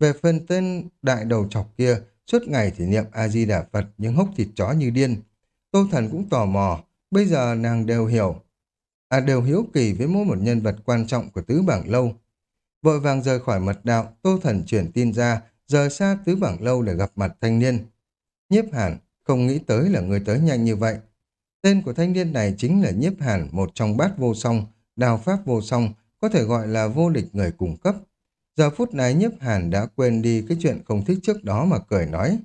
Về phần tên đại đầu chọc kia, suốt ngày thì niệm A-di-đà Phật nhưng hốc thịt chó như điên. Tô Thần cũng tò mò, bây giờ nàng đều hiểu. À đều hiếu kỳ với mỗi một nhân vật quan trọng của tứ bảng lâu. Vội vàng rời khỏi mật đạo, Tô Thần chuyển tin ra, rời xa tứ bảng lâu để gặp mặt thanh niên. Nhiếp Hàn, không nghĩ tới là người tới nhanh như vậy. Tên của thanh niên này chính là Nhiếp Hàn, một trong bát vô song, đào pháp vô song, có thể gọi là vô địch người cung cấp. Giờ phút này Nhiếp Hàn đã quên đi cái chuyện không thích trước đó mà cười nói.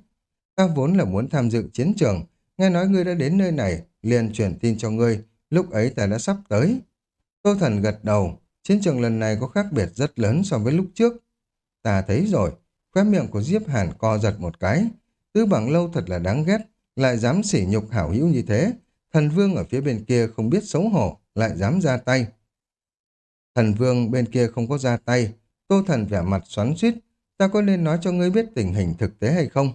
Ta vốn là muốn tham dự chiến trường, nghe nói ngươi đã đến nơi này, liền truyền tin cho ngươi, lúc ấy ta đã sắp tới. Tô Thần gật đầu, chiến trường lần này có khác biệt rất lớn so với lúc trước. Ta thấy rồi, khóe miệng của Diếp Hàn co giật một cái. Tứ bằng lâu thật là đáng ghét, lại dám sỉ nhục hảo hữu như thế. Thần vương ở phía bên kia không biết xấu hổ, lại dám ra tay. Thần vương bên kia không có ra tay, tô thần vẻ mặt xoắn suýt, ta có nên nói cho ngươi biết tình hình thực tế hay không?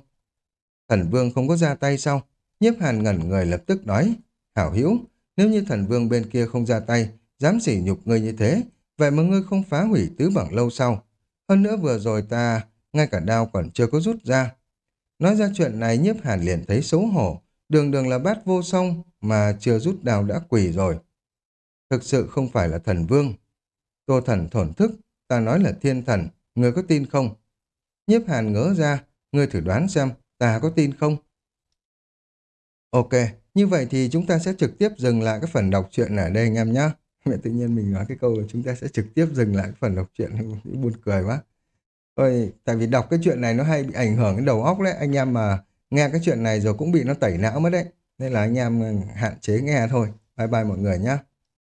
Thần vương không có ra tay sao? Nhiếp hàn ngẩn người lập tức nói, hảo hữu, nếu như thần vương bên kia không ra tay, dám sỉ nhục ngươi như thế, vậy mà ngươi không phá hủy tứ bằng lâu sau. Hơn nữa vừa rồi ta, ngay cả đao còn chưa có rút ra. Nói ra chuyện này nhiếp hàn liền thấy xấu hổ, đường đường là bát vô song mà chưa rút đào đã quỳ rồi. Thực sự không phải là thần vương, Tô thần thổn thức, ta nói là thiên thần, người có tin không? Nhiếp hàn ngỡ ra, người thử đoán xem, ta có tin không? Ok, như vậy thì chúng ta sẽ trực tiếp dừng lại cái phần đọc truyện ở đây anh em nhé. Mẹ tự nhiên mình nói cái câu là chúng ta sẽ trực tiếp dừng lại cái phần đọc truyện, buồn cười quá. Ơi, tại vì đọc cái chuyện này nó hay bị ảnh hưởng cái đầu óc đấy, anh em mà nghe cái chuyện này rồi cũng bị nó tẩy não mất đấy. Nên là anh em ừ, hạn chế nghe thôi. Bye bye mọi người nhé.